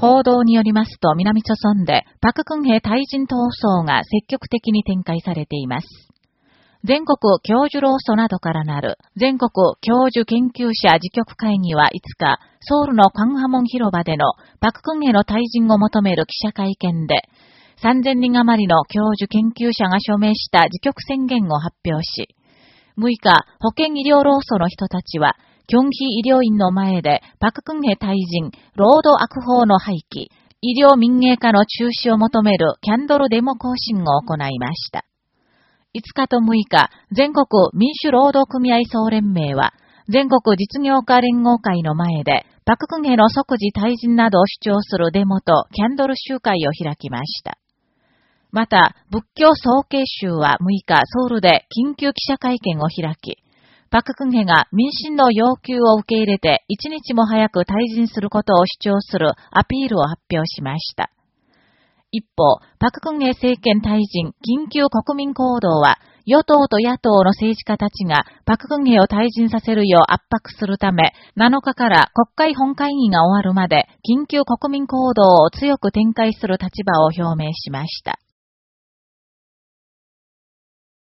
報道によりますと南朝村でパククンヘ対人闘争が積極的に展開されています。全国教授労組などからなる全国教授研究者自局会議は5日、ソウルのカンハモン広場でのパククンヘの退陣を求める記者会見で、3000人余りの教授研究者が署名した自局宣言を発表し、6日、保健医療労組の人たちは、キョンヒ医療院の前でパククンヘ退陣、労働悪法の廃棄、医療民営化の中止を求めるキャンドルデモ行進を行いました。5日と6日、全国民主労働組合総連盟は、全国実業家連合会の前で、パククンヘの即時退陣などを主張するデモとキャンドル集会を開きました。また、仏教総慶州は6日ソウルで緊急記者会見を開き、パククンヘが民進の要求を受け入れて一日も早く退陣することを主張するアピールを発表しました。一方、パククンヘ政権退陣緊急国民行動は、与党と野党の政治家たちがパククンヘを退陣させるよう圧迫するため、7日から国会本会議が終わるまで緊急国民行動を強く展開する立場を表明しました。